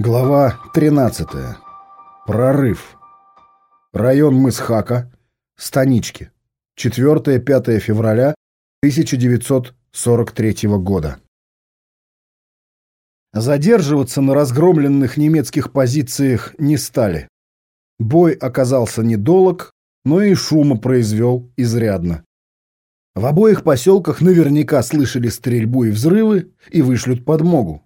Глава 13. Прорыв. Район Мысхака, Станички. 4-5 февраля 1943 года. Задерживаться на разгромленных немецких позициях не стали. Бой оказался недолг, но и шума произвел изрядно. В обоих поселках наверняка слышали стрельбу и взрывы и вышлют подмогу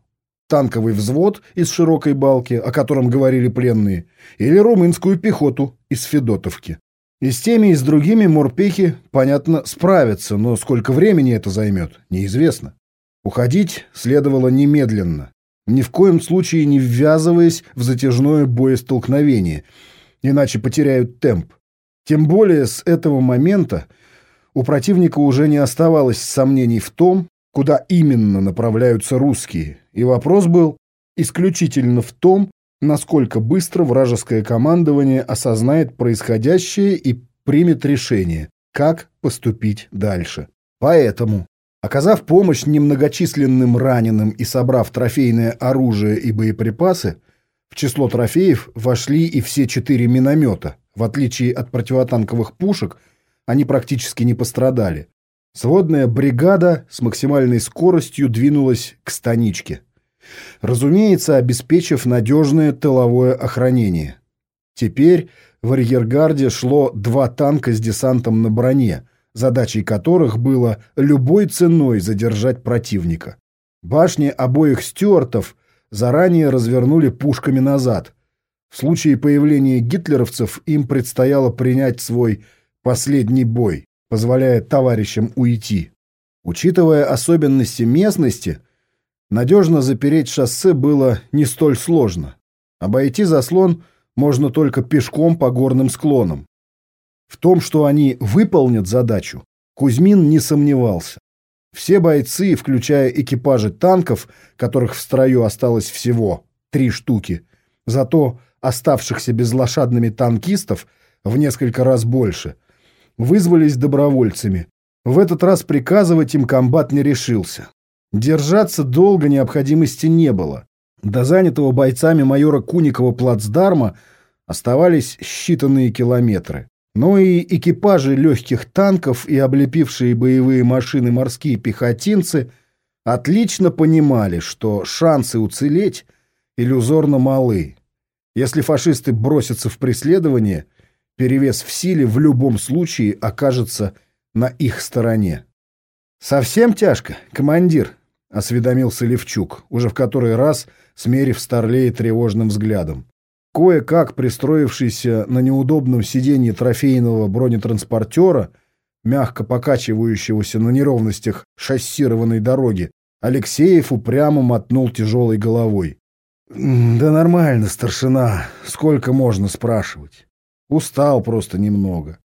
танковый взвод из широкой балки, о котором говорили пленные, или румынскую пехоту из Федотовки. И с теми, и с другими морпехи, понятно, справятся, но сколько времени это займет, неизвестно. Уходить следовало немедленно, ни в коем случае не ввязываясь в затяжное боестолкновение, иначе потеряют темп. Тем более с этого момента у противника уже не оставалось сомнений в том, куда именно направляются русские, и вопрос был исключительно в том, насколько быстро вражеское командование осознает происходящее и примет решение, как поступить дальше. Поэтому, оказав помощь немногочисленным раненым и собрав трофейное оружие и боеприпасы, в число трофеев вошли и все четыре миномета. В отличие от противотанковых пушек, они практически не пострадали. Сводная бригада с максимальной скоростью двинулась к станичке. Разумеется, обеспечив надежное тыловое охранение. Теперь в арьергарде шло два танка с десантом на броне, задачей которых было любой ценой задержать противника. Башни обоих стюартов заранее развернули пушками назад. В случае появления гитлеровцев им предстояло принять свой последний бой позволяя товарищам уйти. Учитывая особенности местности, надежно запереть шоссе было не столь сложно. Обойти заслон можно только пешком по горным склонам. В том, что они выполнят задачу, Кузьмин не сомневался. Все бойцы, включая экипажи танков, которых в строю осталось всего три штуки, зато оставшихся безлошадными танкистов в несколько раз больше, вызвались добровольцами. В этот раз приказывать им комбат не решился. Держаться долго необходимости не было. До занятого бойцами майора Куникова плацдарма оставались считанные километры. Но и экипажи легких танков и облепившие боевые машины морские пехотинцы отлично понимали, что шансы уцелеть иллюзорно малы. Если фашисты бросятся в преследование – перевес в силе в любом случае окажется на их стороне. «Совсем тяжко, командир», — осведомился Левчук, уже в который раз смерив Старлея тревожным взглядом. Кое-как пристроившийся на неудобном сиденье трофейного бронетранспортера, мягко покачивающегося на неровностях шоссированной дороги, Алексеев упрямо мотнул тяжелой головой. «Да нормально, старшина. Сколько можно спрашивать? Устал просто немного.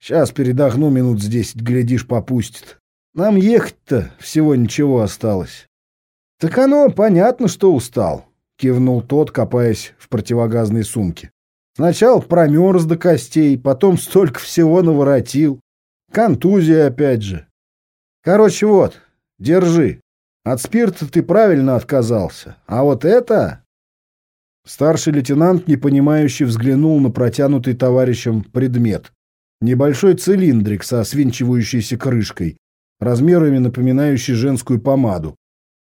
Сейчас передохну минут с десять, глядишь, попустит. Нам ехать-то всего ничего осталось. Так оно понятно, что устал, кивнул тот, копаясь в противогазной сумке. Сначала промерз до костей, потом столько всего наворотил. Контузия опять же. Короче, вот, держи. От спирта ты правильно отказался. А вот это... Старший лейтенант, непонимающе взглянул на протянутый товарищем предмет. Небольшой цилиндрик со свинчивающейся крышкой, размерами напоминающий женскую помаду.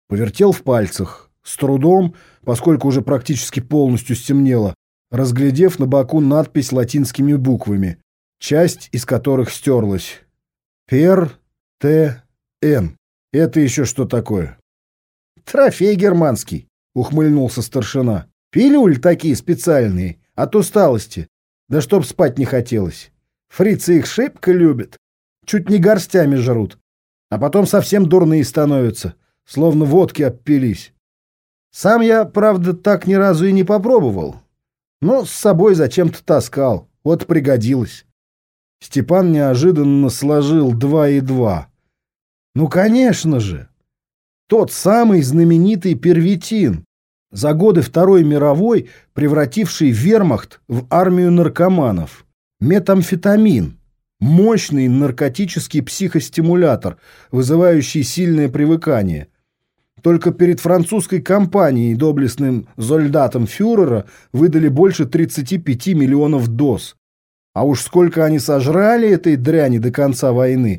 Повертел в пальцах, с трудом, поскольку уже практически полностью стемнело, разглядев на боку надпись латинскими буквами, часть из которых стерлась. «Пер Т. Н». Это еще что такое? «Трофей германский», — ухмыльнулся старшина. Пилюль такие специальные, от усталости. Да чтоб спать не хотелось. Фрицы их шибко любят. Чуть не горстями жрут. А потом совсем дурные становятся, словно водки обпились. Сам я, правда, так ни разу и не попробовал. Но с собой зачем-то таскал. Вот пригодилось. Степан неожиданно сложил два и два. Ну, конечно же. Тот самый знаменитый первитин, за годы Второй мировой превративший вермахт в армию наркоманов. Метамфетамин – мощный наркотический психостимулятор, вызывающий сильное привыкание. только перед французской компанией доблестным зольдатам фюрера выдали больше 35 миллионов доз. А уж сколько они сожрали этой дряни до конца войны,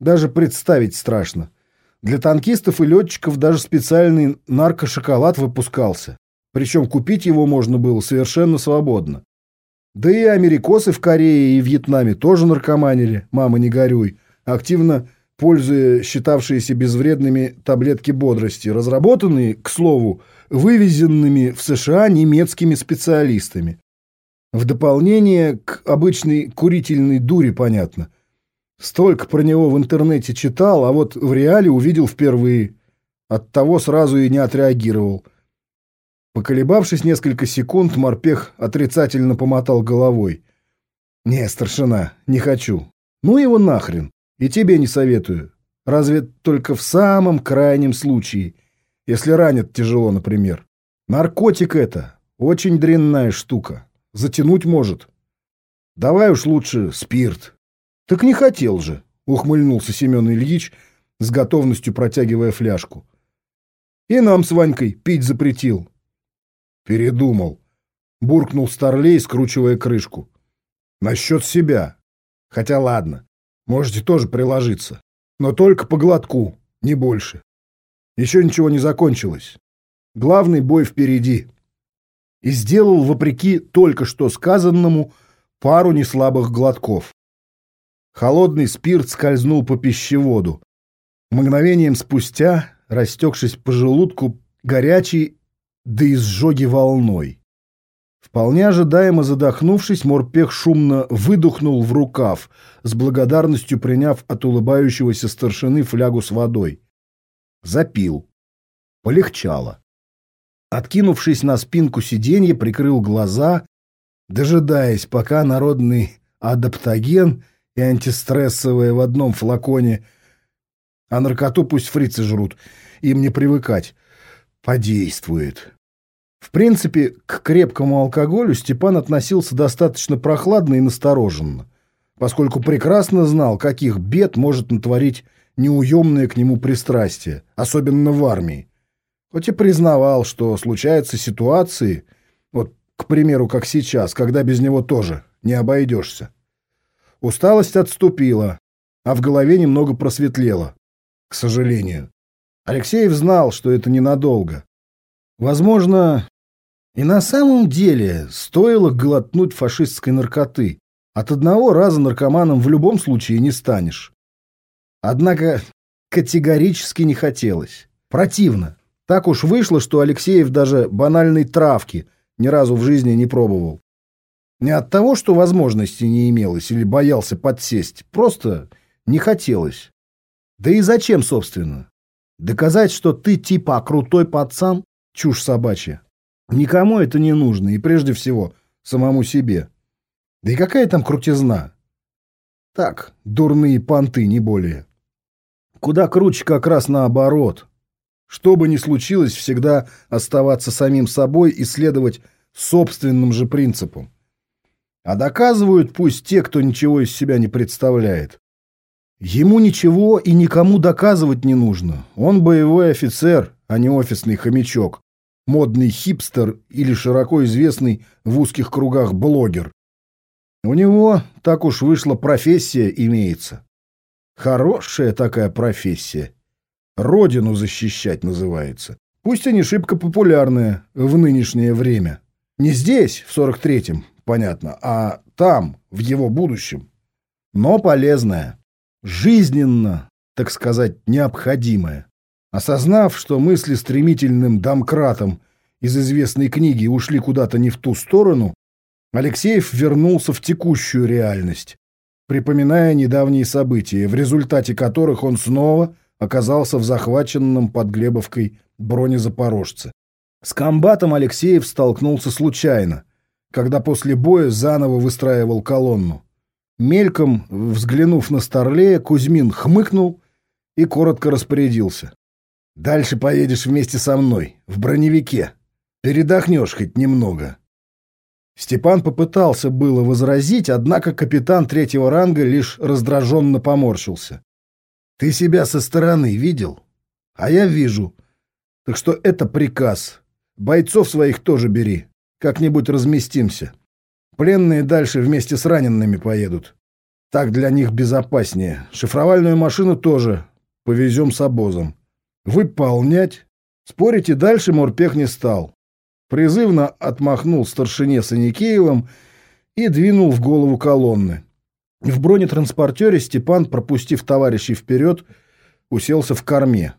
даже представить страшно. Для танкистов и летчиков даже специальный наркошоколад выпускался. Причем купить его можно было совершенно свободно. Да и америкосы в Корее и Вьетнаме тоже наркоманили, мама не горюй, активно пользуя считавшиеся безвредными таблетки бодрости, разработанные, к слову, вывезенными в США немецкими специалистами. В дополнение к обычной курительной дуре, понятно. Столько про него в интернете читал, а вот в реале увидел впервые. Оттого сразу и не отреагировал. Поколебавшись несколько секунд, морпех отрицательно помотал головой. «Не, старшина, не хочу. Ну его нахрен. И тебе не советую. Разве только в самом крайнем случае, если ранят тяжело, например. Наркотик это. Очень дрянная штука. Затянуть может. Давай уж лучше спирт». «Так не хотел же», — ухмыльнулся Семен Ильич, с готовностью протягивая фляжку. «И нам с Ванькой пить запретил». «Передумал», — буркнул Старлей, скручивая крышку. «Насчет себя. Хотя ладно, можете тоже приложиться. Но только по глотку, не больше. Еще ничего не закончилось. Главный бой впереди». И сделал, вопреки только что сказанному, пару неслабых глотков. Холодный спирт скользнул по пищеводу. Мгновением спустя, растекшись по желудку, горячий, да изжоги волной. Вполне ожидаемо задохнувшись, морпех шумно выдохнул в рукав, с благодарностью приняв от улыбающегося старшины флягу с водой. Запил. Полегчало. Откинувшись на спинку сиденья, прикрыл глаза, дожидаясь, пока народный адаптоген — и антистрессовые в одном флаконе. А наркоту пусть фрицы жрут, им не привыкать. Подействует. В принципе, к крепкому алкоголю Степан относился достаточно прохладно и настороженно, поскольку прекрасно знал, каких бед может натворить неуемное к нему пристрастие, особенно в армии. Хоть и признавал, что случаются ситуации, вот, к примеру, как сейчас, когда без него тоже не обойдешься. Усталость отступила, а в голове немного просветлело. К сожалению. Алексеев знал, что это ненадолго. Возможно, и на самом деле стоило глотнуть фашистской наркоты. От одного раза наркоманом в любом случае не станешь. Однако категорически не хотелось. Противно. Так уж вышло, что Алексеев даже банальной травки ни разу в жизни не пробовал. Не от того, что возможности не имелось или боялся подсесть, просто не хотелось. Да и зачем, собственно? Доказать, что ты типа крутой пацан? Чушь собачья. Никому это не нужно, и прежде всего самому себе. Да и какая там крутизна? Так, дурные понты, не более. Куда круче как раз наоборот. Что бы ни случилось, всегда оставаться самим собой и следовать собственным же принципам. А доказывают пусть те, кто ничего из себя не представляет. Ему ничего и никому доказывать не нужно. Он боевой офицер, а не офисный хомячок. Модный хипстер или широко известный в узких кругах блогер. У него, так уж вышла, профессия имеется. Хорошая такая профессия. Родину защищать называется. Пусть и не шибко популярная в нынешнее время. Не здесь, в 43-м, понятно, а там, в его будущем. Но полезное, жизненно, так сказать, необходимое. Осознав, что мысли стремительным домкратом из известной книги ушли куда-то не в ту сторону, Алексеев вернулся в текущую реальность, припоминая недавние события, в результате которых он снова оказался в захваченном под Глебовкой бронезапорожце. С комбатом Алексеев столкнулся случайно, когда после боя заново выстраивал колонну. Мельком, взглянув на Старлея, Кузьмин хмыкнул и коротко распорядился. «Дальше поедешь вместе со мной, в броневике. Передохнешь хоть немного». Степан попытался было возразить, однако капитан третьего ранга лишь раздраженно поморщился. «Ты себя со стороны видел? А я вижу. Так что это приказ. Бойцов своих тоже бери. Как-нибудь разместимся. Пленные дальше вместе с ранеными поедут. Так для них безопаснее. Шифровальную машину тоже повезем с обозом. Выполнять. Спорить и дальше Морпех не стал. Призывно отмахнул старшине Саникеевым и двинул в голову колонны. В бронетранспортере Степан, пропустив товарищей вперед, уселся в корме.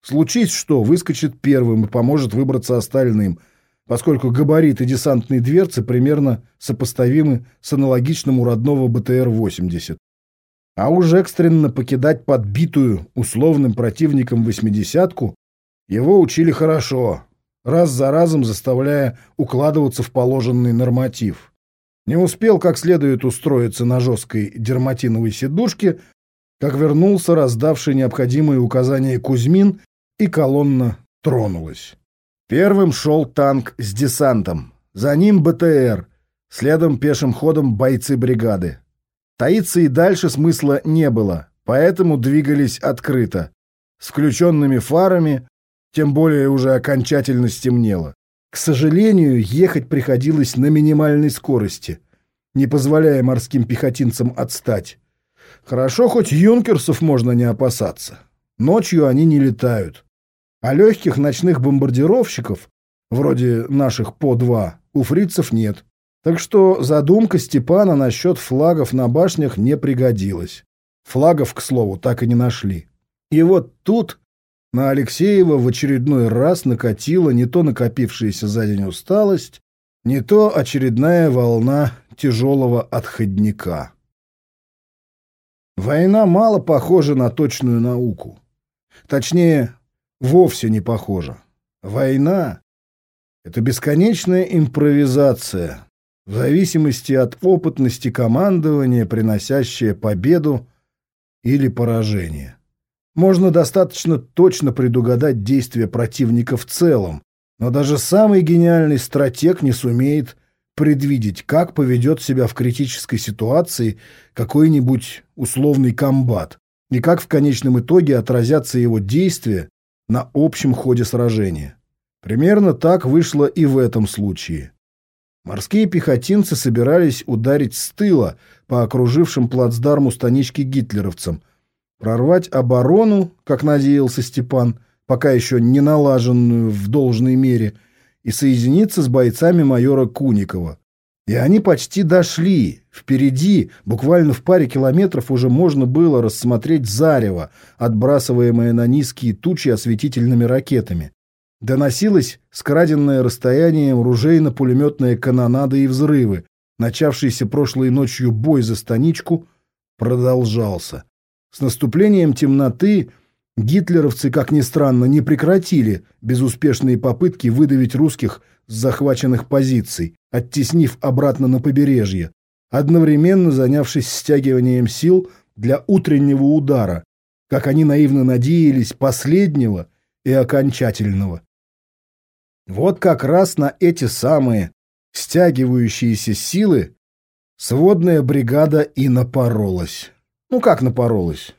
Случись что, выскочит первым и поможет выбраться остальным – поскольку габариты десантной дверцы примерно сопоставимы с аналогичным у родного БТР-80. А уж экстренно покидать подбитую условным противником восьмидесятку его учили хорошо, раз за разом заставляя укладываться в положенный норматив. Не успел как следует устроиться на жесткой дерматиновой сидушке, как вернулся раздавший необходимые указания Кузьмин, и колонна тронулась. Первым шел танк с десантом. За ним БТР. Следом пешим ходом бойцы бригады. Таиться и дальше смысла не было, поэтому двигались открыто. С включенными фарами, тем более уже окончательно стемнело. К сожалению, ехать приходилось на минимальной скорости, не позволяя морским пехотинцам отстать. Хорошо, хоть юнкерсов можно не опасаться. Ночью они не летают. А легких ночных бомбардировщиков, вроде наших По-2, у фрицев нет. Так что задумка Степана насчет флагов на башнях не пригодилась. Флагов, к слову, так и не нашли. И вот тут на Алексеева в очередной раз накатила не то накопившаяся за день усталость, не то очередная волна тяжелого отходника. Война мало похожа на точную науку. Точнее, вовсе не похожа. Война — это бесконечная импровизация, в зависимости от опытности командования, приносящая победу или поражение. Можно достаточно точно предугадать действия противника в целом, но даже самый гениальный стратег не сумеет предвидеть, как поведет себя в критической ситуации какой-нибудь условный комбат, и как в конечном итоге отразятся его действия на общем ходе сражения. Примерно так вышло и в этом случае. Морские пехотинцы собирались ударить с тыла по окружившим плацдарму станички гитлеровцам, прорвать оборону, как надеялся Степан, пока еще не налаженную в должной мере, и соединиться с бойцами майора Куникова. И они почти дошли. Впереди, буквально в паре километров, уже можно было рассмотреть зарево, отбрасываемое на низкие тучи осветительными ракетами. Доносилось скраденное расстоянием ружейно-пулеметная канонада и взрывы. Начавшийся прошлой ночью бой за станичку продолжался. С наступлением темноты гитлеровцы, как ни странно, не прекратили безуспешные попытки выдавить русских с захваченных позиций, оттеснив обратно на побережье, одновременно занявшись стягиванием сил для утреннего удара, как они наивно надеялись, последнего и окончательного. Вот как раз на эти самые стягивающиеся силы сводная бригада и напоролась. Ну как напоролась?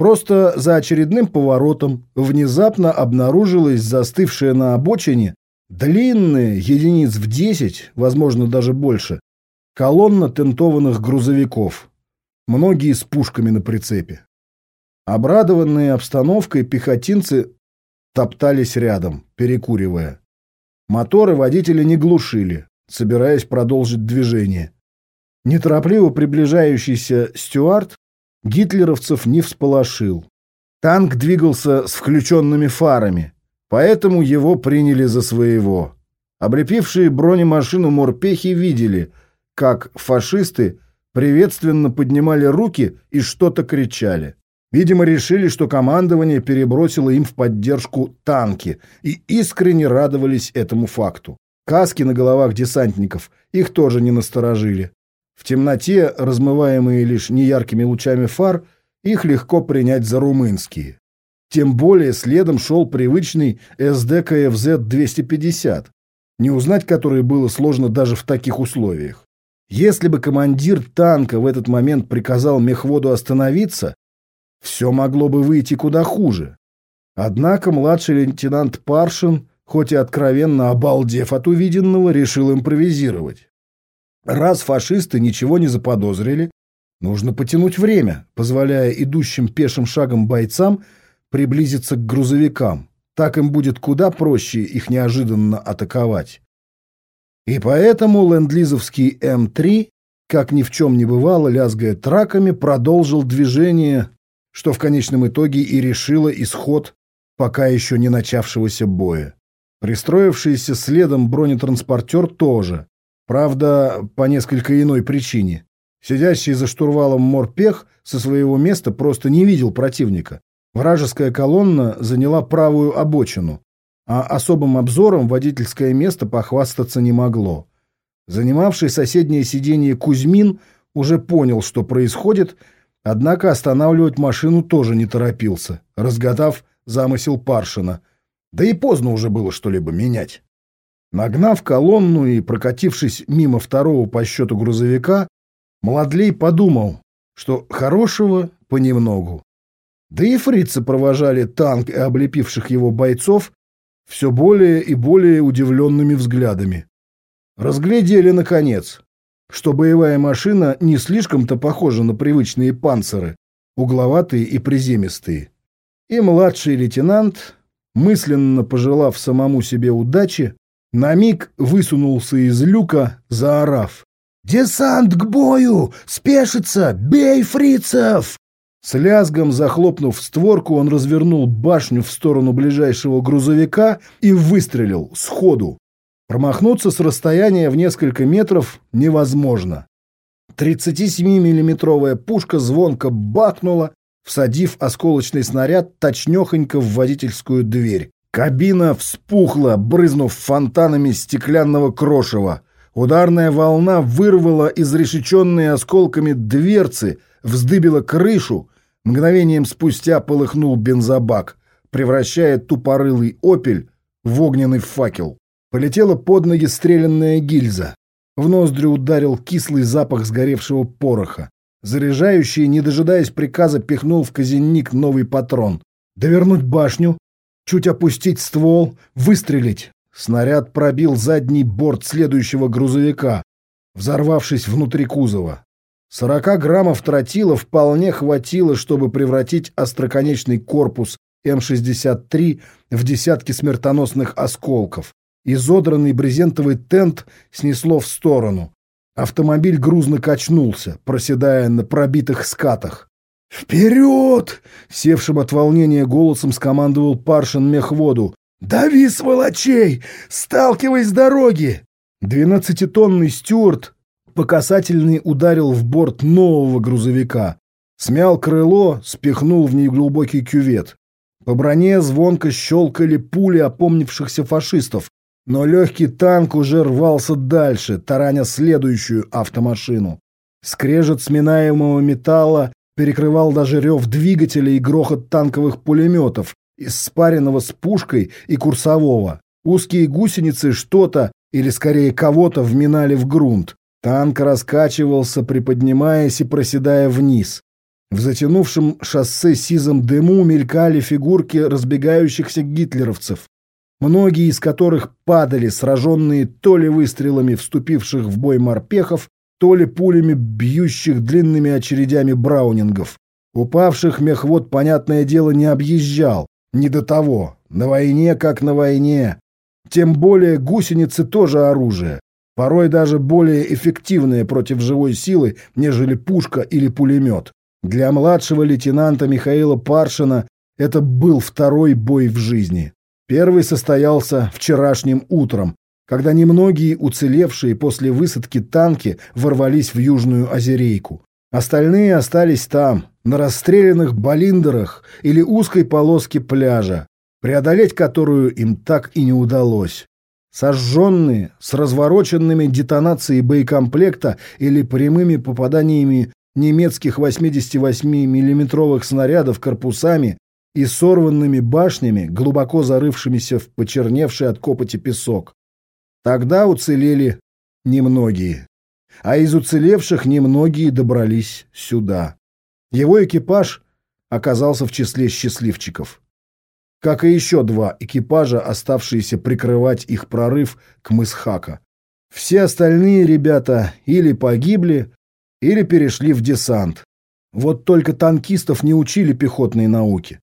Просто за очередным поворотом внезапно обнаружилась застывшая на обочине длинная, единиц в десять, возможно, даже больше, колонна тентованных грузовиков, многие с пушками на прицепе. Обрадованные обстановкой пехотинцы топтались рядом, перекуривая. Моторы водители не глушили, собираясь продолжить движение. Неторопливо приближающийся стюард гитлеровцев не всполошил. Танк двигался с включенными фарами, поэтому его приняли за своего. Облепившие бронемашину морпехи видели, как фашисты приветственно поднимали руки и что-то кричали. Видимо, решили, что командование перебросило им в поддержку танки и искренне радовались этому факту. Каски на головах десантников их тоже не насторожили. В темноте, размываемые лишь неяркими лучами фар, их легко принять за румынские. Тем более следом шел привычный СД КФЗ-250, не узнать который было сложно даже в таких условиях. Если бы командир танка в этот момент приказал мехводу остановиться, все могло бы выйти куда хуже. Однако младший лейтенант Паршин, хоть и откровенно обалдев от увиденного, решил импровизировать. Раз фашисты ничего не заподозрили, нужно потянуть время, позволяя идущим пешим шагом бойцам приблизиться к грузовикам. Так им будет куда проще их неожиданно атаковать. И поэтому ленд-лизовский М3, как ни в чем не бывало, лязгая траками, продолжил движение, что в конечном итоге и решило исход пока еще не начавшегося боя. Пристроившийся следом бронетранспортер тоже. Правда, по несколько иной причине. Сидящий за штурвалом морпех со своего места просто не видел противника. Вражеская колонна заняла правую обочину, а особым обзором водительское место похвастаться не могло. Занимавший соседнее сиденье Кузьмин уже понял, что происходит, однако останавливать машину тоже не торопился, разгадав замысел Паршина. Да и поздно уже было что-либо менять. Нагнав колонну и прокатившись мимо второго по счету грузовика, Младлей подумал, что хорошего понемногу. Да и фрицы провожали танк и облепивших его бойцов все более и более удивленными взглядами. Разглядели, наконец, что боевая машина не слишком-то похожа на привычные панциры, угловатые и приземистые. И младший лейтенант, мысленно пожелав самому себе удачи, на миг высунулся из люка, заорав. «Десант к бою! Спешится! Бей фрицев!» С лязгом захлопнув створку, он развернул башню в сторону ближайшего грузовика и выстрелил сходу. Промахнуться с расстояния в несколько метров невозможно. 37-миллиметровая пушка звонко бахнула, всадив осколочный снаряд точнёхонько в водительскую дверь. Кабина вспухла, брызнув фонтанами стеклянного крошева. Ударная волна вырвала изрешеченные осколками дверцы, вздыбила крышу. Мгновением спустя полыхнул бензобак, превращая тупорылый «Опель» в огненный факел. Полетела под ноги стрелянная гильза. В ноздри ударил кислый запах сгоревшего пороха. Заряжающий, не дожидаясь приказа, пихнул в казенник новый патрон. Довернуть башню, чуть опустить ствол, выстрелить. Снаряд пробил задний борт следующего грузовика, взорвавшись внутри кузова. Сорока граммов тротила вполне хватило, чтобы превратить остроконечный корпус М-63 в десятки смертоносных осколков. Изодранный брезентовый тент снесло в сторону. Автомобиль грузно качнулся, проседая на пробитых скатах. «Вперед!» — севшим от волнения голосом скомандовал Паршин мехводу. «Дави, сволочей! Сталкивай с дороги!» Двенадцатитонный стюарт по касательной ударил в борт нового грузовика. Смял крыло, спихнул в неглубокий кювет. По броне звонко щелкали пули опомнившихся фашистов, но легкий танк уже рвался дальше, тараня следующую автомашину. Скрежет сминаемого металла перекрывал даже рев двигателя и грохот танковых пулеметов, из спаренного с пушкой и курсового. Узкие гусеницы что-то, или скорее кого-то, вминали в грунт. Танк раскачивался, приподнимаясь и проседая вниз. В затянувшем шоссе сизом дыму мелькали фигурки разбегающихся гитлеровцев, многие из которых падали, сраженные то ли выстрелами вступивших в бой морпехов, то ли пулями бьющих длинными очередями браунингов. Упавших мехвод, понятное дело, не объезжал, не до того. На войне как на войне. Тем более гусеницы тоже оружие. Порой даже более эффективное против живой силы, нежели пушка или пулемет. Для младшего лейтенанта Михаила Паршина это был второй бой в жизни. Первый состоялся вчерашним утром, когда немногие уцелевшие после высадки танки ворвались в Южную Озерейку. Остальные остались там, на расстрелянных балиндерах или узкой полоске пляжа, преодолеть которую им так и не удалось. Сожженные, с развороченными детонацией боекомплекта или прямыми попаданиями немецких 88 миллиметровых снарядов корпусами и сорванными башнями, глубоко зарывшимися в почерневший от копоти песок. Тогда уцелели немногие. А из уцелевших немногие добрались сюда. Его экипаж оказался в числе счастливчиков. как и еще два экипажа, оставшиеся прикрывать их прорыв к Мысхака. Все остальные ребята или погибли, или перешли в десант. Вот только танкистов не учили пехотной науке.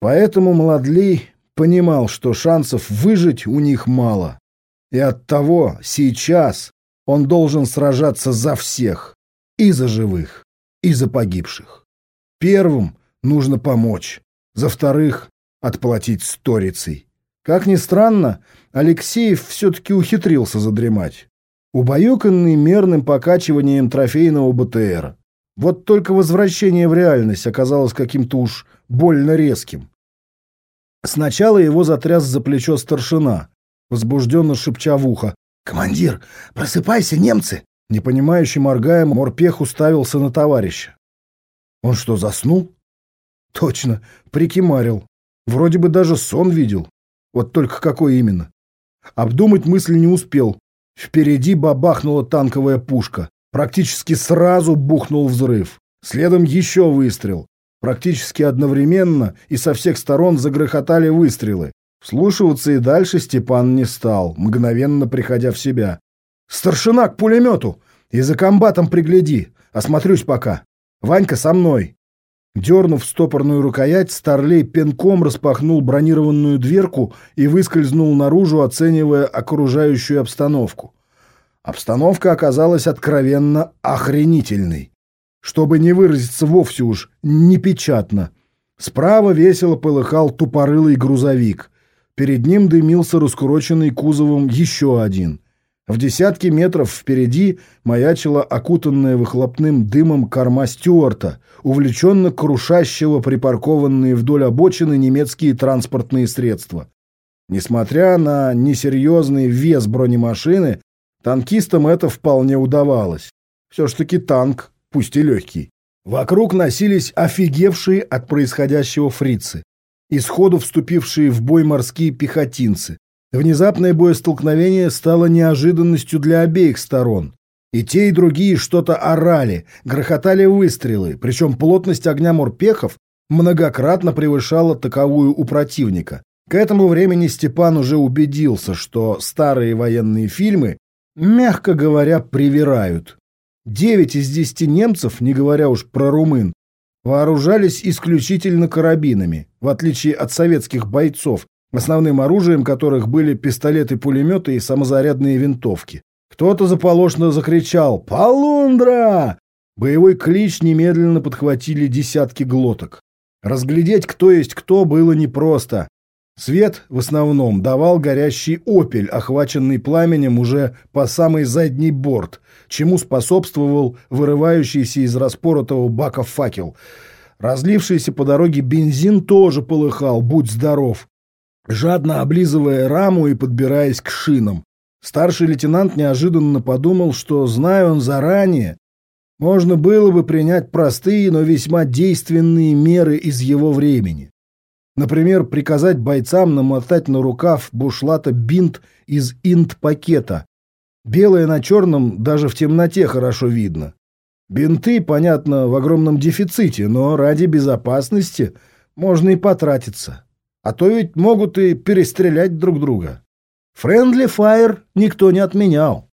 Поэтому Младлей понимал, что шансов выжить у них мало. И оттого сейчас он должен сражаться за всех. И за живых, и за погибших. Первым нужно помочь. За вторых — отплатить сторицей. Как ни странно, Алексеев все-таки ухитрился задремать. Убаюканный мерным покачиванием трофейного БТР. Вот только возвращение в реальность оказалось каким-то уж больно резким. Сначала его затряс за плечо старшина, возбужденно шепча в ухо. «Командир, просыпайся, немцы!» Непонимающе моргая, морпех уставился на товарища. Он что, заснул? Точно, прикимарил. Вроде бы даже сон видел. Вот только какой именно. Обдумать мысль не успел. Впереди бабахнула танковая пушка. Практически сразу бухнул взрыв. Следом еще выстрел. Практически одновременно и со всех сторон загрохотали выстрелы. Вслушиваться и дальше Степан не стал, мгновенно приходя в себя. «Старшина к пулемету! И за комбатом пригляди! Осмотрюсь пока! Ванька со мной!» Дернув стопорную рукоять, Старлей пинком распахнул бронированную дверку и выскользнул наружу, оценивая окружающую обстановку. Обстановка оказалась откровенно охренительной. Чтобы не выразиться вовсе уж непечатно. Справа весело полыхал тупорылый грузовик. Перед ним дымился раскуроченный кузовом еще один. В десятке метров впереди маячила окутанная выхлопным дымом корма Стюарта, увлеченно крушащего припаркованные вдоль обочины немецкие транспортные средства. Несмотря на несерьезный вес бронемашины, Танкистам это вполне удавалось. Все ж таки танк, пусть и легкий. Вокруг носились офигевшие от происходящего фрицы, исходу вступившие в бой морские пехотинцы. Внезапное боестолкновение стало неожиданностью для обеих сторон. И те, и другие что-то орали, грохотали выстрелы, причем плотность огня морпехов многократно превышала таковую у противника. К этому времени Степан уже убедился, что старые военные фильмы мягко говоря, привирают. Девять из десяти немцев, не говоря уж про румын, вооружались исключительно карабинами, в отличие от советских бойцов, основным оружием которых были пистолеты-пулеметы и самозарядные винтовки. Кто-то заполошно закричал «Полундра!». Боевой клич немедленно подхватили десятки глоток. Разглядеть, кто есть кто, было непросто. Свет в основном давал горящий опель, охваченный пламенем уже по самый задний борт, чему способствовал вырывающийся из распоротого бака факел. Разлившийся по дороге бензин тоже полыхал, будь здоров, жадно облизывая раму и подбираясь к шинам. Старший лейтенант неожиданно подумал, что, зная он заранее, можно было бы принять простые, но весьма действенные меры из его времени. Например, приказать бойцам намотать на рукав бушлата бинт из инт-пакета. Белое на черном даже в темноте хорошо видно. Бинты, понятно, в огромном дефиците, но ради безопасности можно и потратиться. А то ведь могут и перестрелять друг друга. Френдли фаер никто не отменял.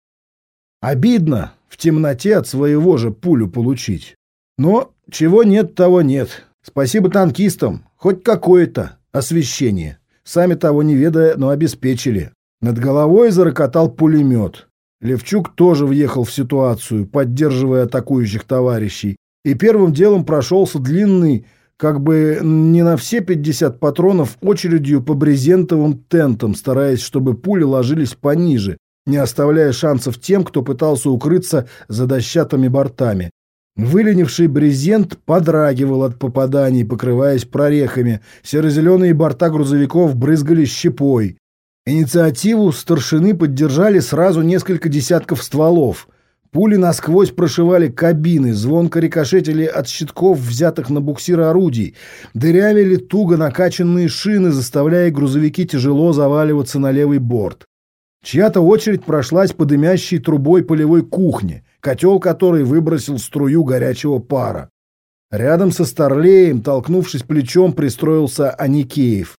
Обидно в темноте от своего же пулю получить. Но чего нет, того нет. Спасибо танкистам, хоть какое-то освещение. Сами того не ведая, но обеспечили. Над головой зарокотал пулемет. Левчук тоже въехал в ситуацию, поддерживая атакующих товарищей. И первым делом прошелся длинный, как бы не на все 50 патронов, очередью по брезентовым тентам, стараясь, чтобы пули ложились пониже, не оставляя шансов тем, кто пытался укрыться за дощатыми бортами. Выленивший брезент подрагивал от попаданий, покрываясь прорехами. Серо-зеленые борта грузовиков брызгали щепой. Инициативу старшины поддержали сразу несколько десятков стволов. Пули насквозь прошивали кабины, звонко рикошетили от щитков, взятых на буксир орудий, дырявили туго накачанные шины, заставляя грузовики тяжело заваливаться на левый борт. Чья-то очередь прошлась по дымящей трубой полевой кухни котел которой выбросил струю горячего пара. Рядом со Старлеем, толкнувшись плечом, пристроился Аникеев.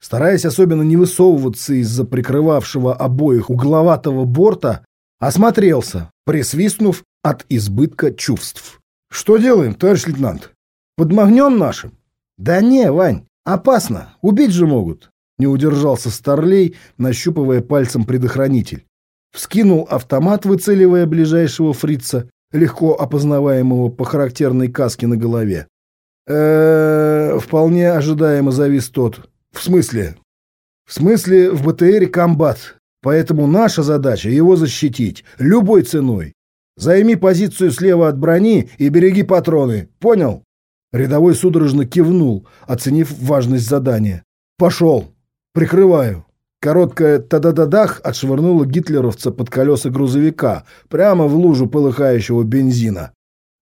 Стараясь особенно не высовываться из-за прикрывавшего обоих угловатого борта, осмотрелся, присвистнув от избытка чувств. «Что делаем, товарищ лейтенант? Подмахнем нашим?» «Да не, Вань, опасно, убить же могут», — не удержался Старлей, нащупывая пальцем предохранитель. Вскинул автомат, выцеливая ближайшего фрица, легко опознаваемого по характерной каске на голове. э вполне ожидаемо завис тот. В смысле? В смысле, в БТРе комбат. Поэтому наша задача его защитить любой ценой. Займи позицию слева от брони и береги патроны. Понял? Рядовой судорожно кивнул, оценив важность задания. Пошел. Прикрываю. Короткая «та-да-да-дах» отшвырнула гитлеровца под колеса грузовика, прямо в лужу полыхающего бензина.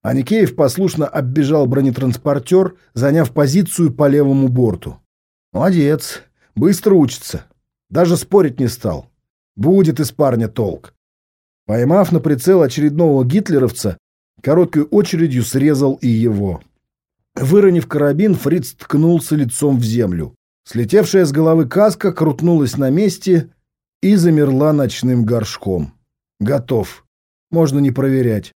Аникеев послушно оббежал бронетранспортер, заняв позицию по левому борту. Молодец, быстро учится. Даже спорить не стал. Будет из парня толк. Поймав на прицел очередного гитлеровца, короткой очередью срезал и его. Выронив карабин, Фриц ткнулся лицом в землю. Слетевшая с головы каска крутнулась на месте и замерла ночным горшком. Готов. Можно не проверять.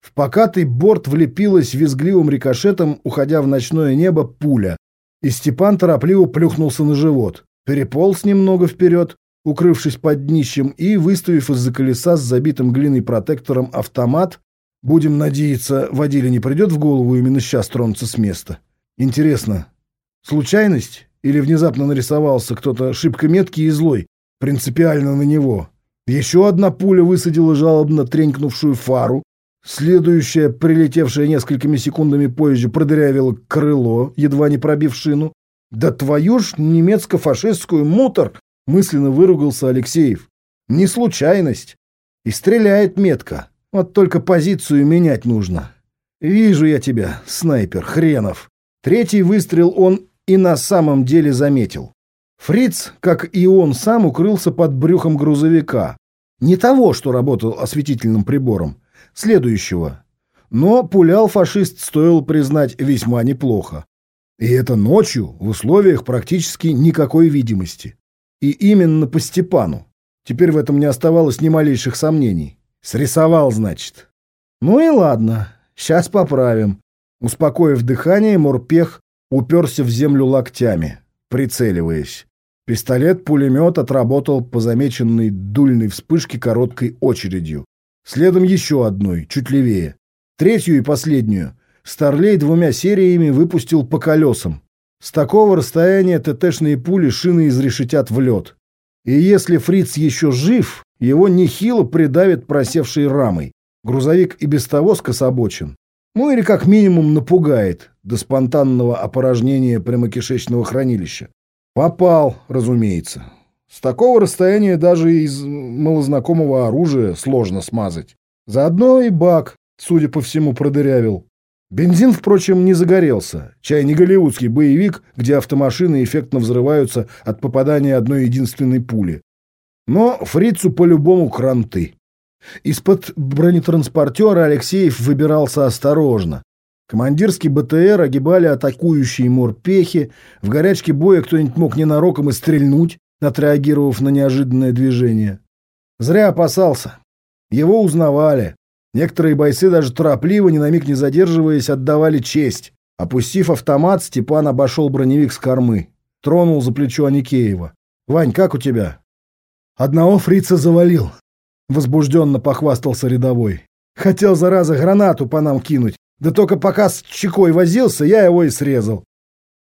В покатый борт влепилась визгливым рикошетом, уходя в ночное небо, пуля, и Степан торопливо плюхнулся на живот, переполз немного вперед, укрывшись под днищем и выставив из-за колеса с забитым глиной протектором автомат, будем надеяться, водиле не придет в голову именно сейчас тронуться с места. Интересно, случайность? Или внезапно нарисовался кто-то шибко меткий и злой, принципиально на него. Еще одна пуля высадила жалобно тренькнувшую фару. Следующая, прилетевшая несколькими секундами позже, продырявила крыло, едва не пробив шину. «Да твою ж немецко-фашистскую мутор!» — мысленно выругался Алексеев. «Не случайность. И стреляет метко. Вот только позицию менять нужно. Вижу я тебя, снайпер, хренов». Третий выстрел он и на самом деле заметил. Фриц, как и он сам, укрылся под брюхом грузовика. Не того, что работал осветительным прибором, следующего. Но пулял фашист, стоило признать, весьма неплохо. И это ночью, в условиях практически никакой видимости. И именно по Степану. Теперь в этом не оставалось ни малейших сомнений. Срисовал, значит. Ну и ладно, сейчас поправим. Успокоив дыхание, морпех уперся в землю локтями, прицеливаясь. Пистолет-пулемет отработал по замеченной дульной вспышке короткой очередью. Следом еще одной, чуть левее. Третью и последнюю Старлей двумя сериями выпустил по колесам. С такого расстояния ТТшные пули шины изрешетят в лед. И если фриц еще жив, его нехило придавит просевшей рамой. Грузовик и без того скособочен. Ну или как минимум напугает до спонтанного опорожнения прямокишечного хранилища. Попал, разумеется. С такого расстояния даже из малознакомого оружия сложно смазать. Заодно и бак, судя по всему, продырявил. Бензин, впрочем, не загорелся. Чай не голливудский боевик, где автомашины эффектно взрываются от попадания одной единственной пули. Но фрицу по-любому кранты. Из-под бронетранспортера Алексеев выбирался осторожно. Командирский БТР огибали атакующие морпехи. В горячке боя кто-нибудь мог ненароком и стрельнуть, отреагировав на неожиданное движение. Зря опасался. Его узнавали. Некоторые бойцы даже торопливо, ни на миг не задерживаясь, отдавали честь. Опустив автомат, Степан обошел броневик с кормы. Тронул за плечо Аникеева. «Вань, как у тебя?» «Одного фрица завалил», Возбужденно похвастался рядовой. Хотел, зараза, гранату по нам кинуть. Да только пока с чекой возился, я его и срезал.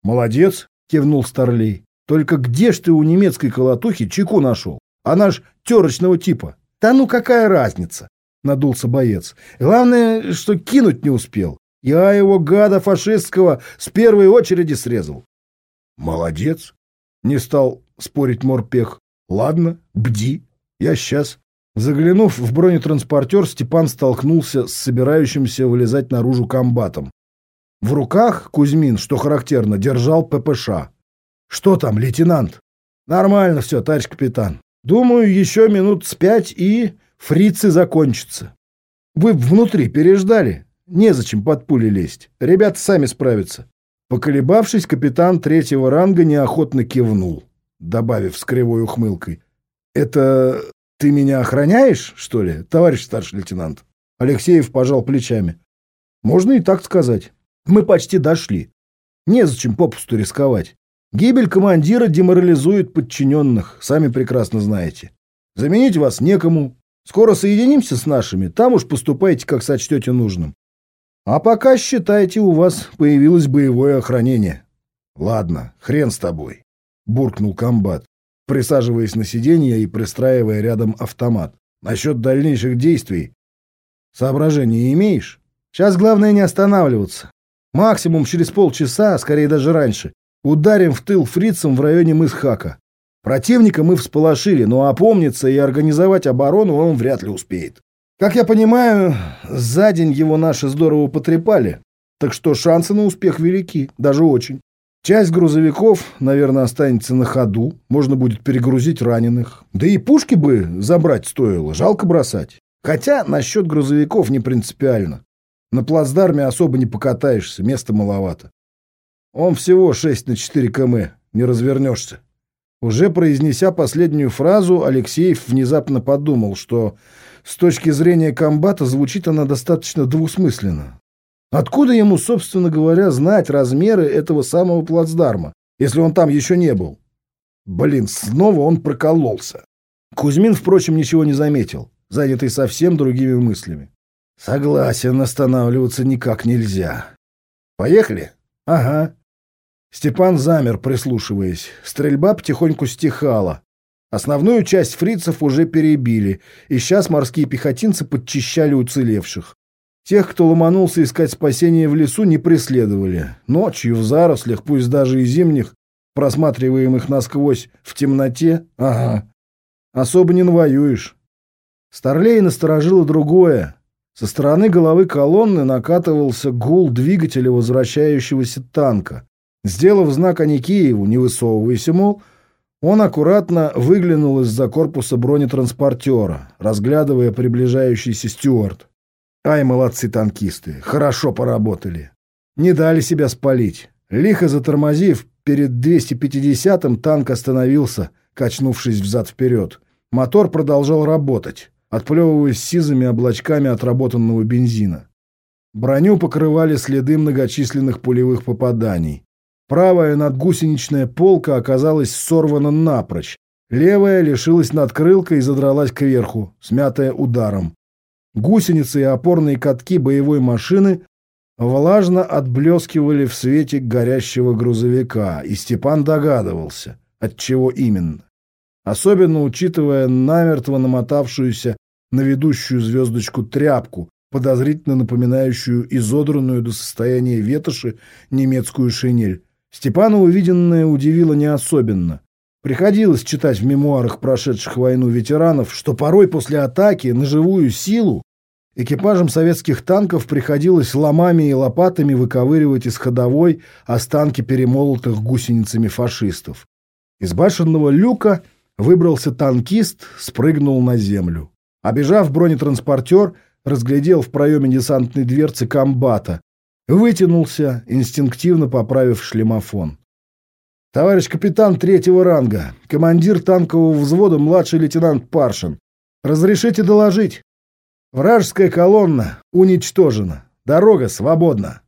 Молодец, кивнул Старлей. Только где ж ты у немецкой колотухи чеку нашел? Она ж терочного типа. Да ну какая разница? Надулся боец. Главное, что кинуть не успел. Я его, гада фашистского, с первой очереди срезал. Молодец. Не стал спорить морпех. Ладно, бди. Я сейчас. Заглянув в бронетранспортер, Степан столкнулся с собирающимся вылезать наружу комбатом. В руках Кузьмин, что характерно, держал ППШ. «Что там, лейтенант?» «Нормально все, товарищ капитан. Думаю, еще минут с пять и фрицы закончатся. Вы внутри переждали? Незачем под пули лезть. Ребята сами справятся». Поколебавшись, капитан третьего ранга неохотно кивнул. добавив с кривой ухмылкой. «Это ты меня охраняешь, что ли, товарищ старший лейтенант?» Алексеев пожал плечами. «Можно и так сказать. Мы почти дошли. Незачем попусту рисковать. Гибель командира деморализует подчиненных, сами прекрасно знаете. Заменить вас некому. Скоро соединимся с нашими, там уж поступайте, как сочтете нужным. А пока, считайте, у вас появилось боевое охранение. Ладно, хрен с тобой, буркнул комбат, присаживаясь на сиденье и пристраивая рядом автомат. Насчет дальнейших действий. Соображения имеешь? Сейчас главное не останавливаться. Максимум через полчаса, а скорее даже раньше, ударим в тыл фрицам в районе Мысхака. Противника мы всполошили, но опомниться и организовать оборону он вряд ли успеет. Как я понимаю, за день его наши здорово потрепали, так что шансы на успех велики, даже очень. Часть грузовиков, наверное, останется на ходу, можно будет перегрузить раненых. Да и пушки бы забрать стоило, жалко бросать. Хотя насчет грузовиков не принципиально. На плацдарме особо не покатаешься, места маловато. Он всего 6 на 4 км, не развернешься. Уже произнеся последнюю фразу, Алексеев внезапно подумал, что с точки зрения комбата звучит она достаточно двусмысленно. Откуда ему, собственно говоря, знать размеры этого самого плацдарма, если он там еще не был? Блин, снова он прокололся. Кузьмин, впрочем, ничего не заметил, занятый совсем другими мыслями. Согласен, останавливаться никак нельзя. Поехали? Ага. Степан замер, прислушиваясь. Стрельба потихоньку стихала. Основную часть фрицев уже перебили, и сейчас морские пехотинцы подчищали уцелевших. Тех, кто ломанулся искать спасения в лесу, не преследовали. Ночью в зарослях, пусть даже и зимних, просматриваемых насквозь в темноте, ага, особо не навоюешь. Старлей насторожило другое. Со стороны головы колонны накатывался гул двигателя возвращающегося танка. Сделав знак Аникееву «Не высовывайся», мол, он аккуратно выглянул из-за корпуса бронетранспортера, разглядывая приближающийся стюарт. Ай, молодцы танкисты, хорошо поработали. Не дали себя спалить. Лихо затормозив, перед 250-м танк остановился, качнувшись взад-вперед. Мотор продолжал работать отплевываясь сизыми облачками отработанного бензина. Броню покрывали следы многочисленных пулевых попаданий. Правая надгусеничная полка оказалась сорвана напрочь. Левая лишилась надкрылка и задралась кверху, смятая ударом. Гусеницы и опорные катки боевой машины влажно отблескивали в свете горящего грузовика, и Степан догадывался, от чего именно особенно учитывая намертво намотавшуюся на ведущую звездочку тряпку, подозрительно напоминающую изодранную до состояния ветоши немецкую шинель. Степана увиденное удивило не особенно. Приходилось читать в мемуарах прошедших войну ветеранов, что порой после атаки на живую силу экипажам советских танков приходилось ломами и лопатами выковыривать из ходовой останки перемолотых гусеницами фашистов. Из башенного люка – Выбрался танкист, спрыгнул на землю. Обежав бронетранспортер, разглядел в проеме десантной дверцы комбата. Вытянулся, инстинктивно поправив шлемофон. «Товарищ капитан третьего ранга, командир танкового взвода, младший лейтенант Паршин. Разрешите доложить? Вражеская колонна уничтожена. Дорога свободна».